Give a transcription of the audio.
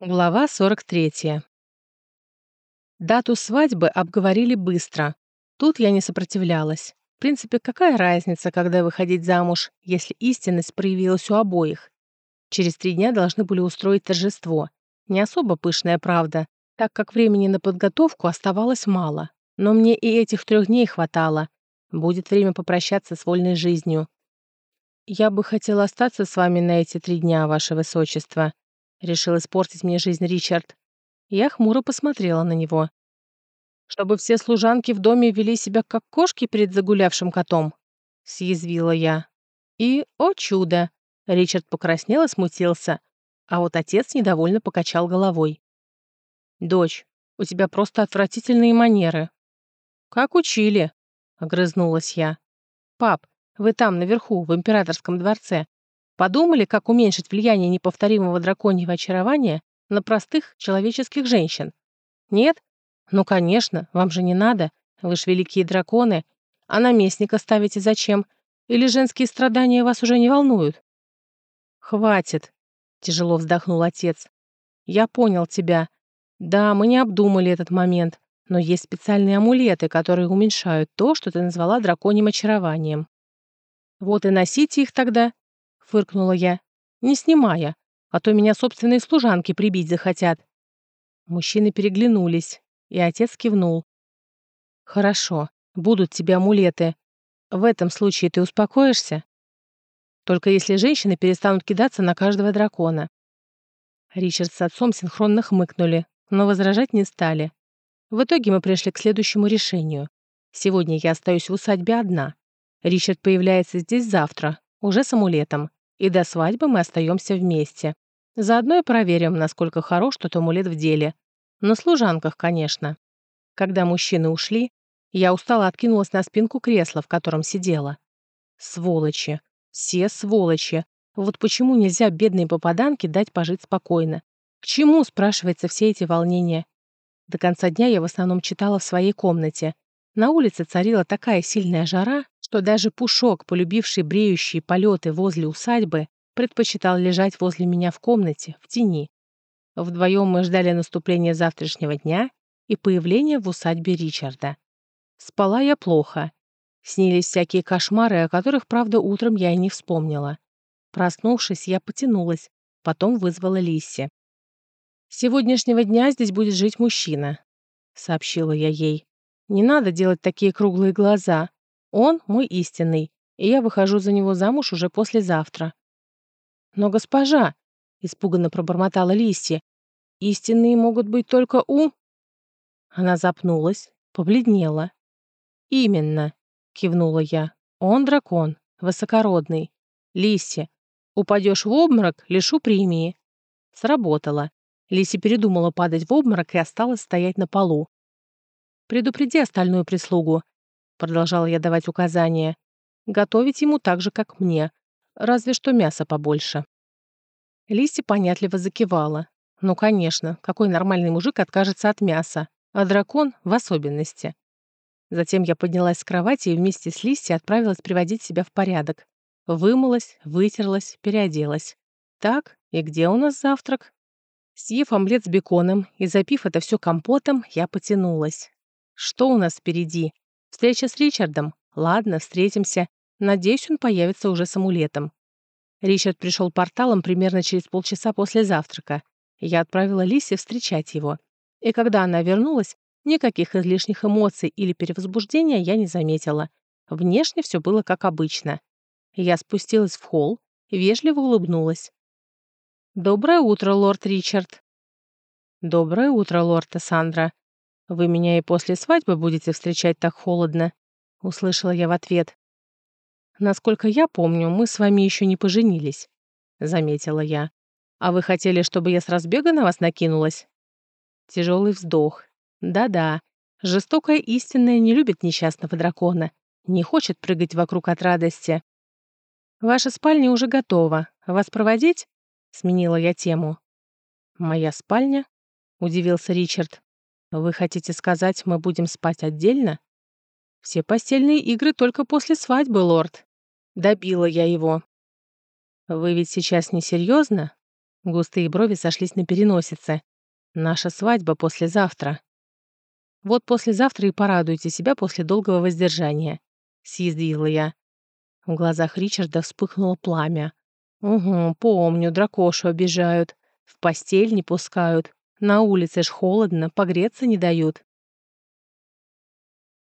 Глава 43. Дату свадьбы обговорили быстро. Тут я не сопротивлялась. В принципе, какая разница, когда выходить замуж, если истинность проявилась у обоих? Через три дня должны были устроить торжество. Не особо пышная правда, так как времени на подготовку оставалось мало. Но мне и этих трех дней хватало. Будет время попрощаться с вольной жизнью. «Я бы хотела остаться с вами на эти три дня, ваше высочество», Решил испортить мне жизнь Ричард. Я хмуро посмотрела на него. «Чтобы все служанки в доме вели себя как кошки перед загулявшим котом?» Съязвила я. И, о чудо, Ричард покраснел и смутился, а вот отец недовольно покачал головой. «Дочь, у тебя просто отвратительные манеры». «Как учили?» — огрызнулась я. «Пап, вы там, наверху, в императорском дворце, Подумали, как уменьшить влияние неповторимого драконьего очарования на простых человеческих женщин? Нет? Ну, конечно, вам же не надо. Вы ж великие драконы. А наместника ставите зачем? Или женские страдания вас уже не волнуют? Хватит, тяжело вздохнул отец. Я понял тебя. Да, мы не обдумали этот момент, но есть специальные амулеты, которые уменьшают то, что ты назвала драконьим очарованием. Вот и носите их тогда, фыркнула я, не снимая, а то меня собственные служанки прибить захотят. Мужчины переглянулись, и отец кивнул. «Хорошо, будут тебе амулеты. В этом случае ты успокоишься? Только если женщины перестанут кидаться на каждого дракона». Ричард с отцом синхронно хмыкнули, но возражать не стали. В итоге мы пришли к следующему решению. Сегодня я остаюсь в усадьбе одна. Ричард появляется здесь завтра, уже с амулетом и до свадьбы мы остаемся вместе. Заодно и проверим, насколько хорош тот амулет в деле. На служанках, конечно. Когда мужчины ушли, я устало откинулась на спинку кресла, в котором сидела. Сволочи. Все сволочи. Вот почему нельзя бедной попаданке дать пожить спокойно? К чему, спрашивается, все эти волнения? До конца дня я в основном читала в своей комнате. На улице царила такая сильная жара, что даже Пушок, полюбивший бреющие полеты возле усадьбы, предпочитал лежать возле меня в комнате, в тени. Вдвоем мы ждали наступления завтрашнего дня и появления в усадьбе Ричарда. Спала я плохо. Снились всякие кошмары, о которых, правда, утром я и не вспомнила. Проснувшись, я потянулась, потом вызвала Лисси. «С сегодняшнего дня здесь будет жить мужчина», — сообщила я ей. «Не надо делать такие круглые глаза. Он мой истинный, и я выхожу за него замуж уже послезавтра. Но госпожа, испуганно пробормотала Лисси, истинные могут быть только у... Она запнулась, побледнела. Именно, кивнула я. Он дракон, высокородный. Лисси, упадешь в обморок, лишу премии. Сработало. Лиси передумала падать в обморок и осталась стоять на полу. «Предупреди остальную прислугу продолжала я давать указания. Готовить ему так же, как мне, разве что мясо побольше. Лиси понятливо закивала. Ну, конечно, какой нормальный мужик откажется от мяса, а дракон в особенности. Затем я поднялась с кровати и вместе с Лиси отправилась приводить себя в порядок. Вымылась, вытерлась, переоделась. Так, и где у нас завтрак? Съев омлет с беконом и запив это все компотом, я потянулась. Что у нас впереди? Встреча с Ричардом. Ладно, встретимся. Надеюсь, он появится уже с амулетом. Ричард пришел порталом примерно через полчаса после завтрака. Я отправила Лисе встречать его. И когда она вернулась, никаких излишних эмоций или перевозбуждения я не заметила. Внешне все было как обычно. Я спустилась в холл, вежливо улыбнулась. «Доброе утро, лорд Ричард». «Доброе утро, лорд Эссандра», «Вы меня и после свадьбы будете встречать так холодно?» — услышала я в ответ. «Насколько я помню, мы с вами еще не поженились», — заметила я. «А вы хотели, чтобы я с разбега на вас накинулась?» Тяжелый вздох. «Да-да, жестокая истинная не любит несчастного дракона, не хочет прыгать вокруг от радости». «Ваша спальня уже готова. Вас проводить?» — сменила я тему. «Моя спальня?» — удивился Ричард. Вы хотите сказать, мы будем спать отдельно? Все постельные игры только после свадьбы, лорд. Добила я его. Вы ведь сейчас не серьезно? Густые брови сошлись на переносице. Наша свадьба послезавтра. Вот послезавтра и порадуйте себя после долгого воздержания. Съязвила я. В глазах Ричарда вспыхнуло пламя. Угу, помню, дракошу обижают. В постель не пускают. На улице ж холодно, погреться не дают.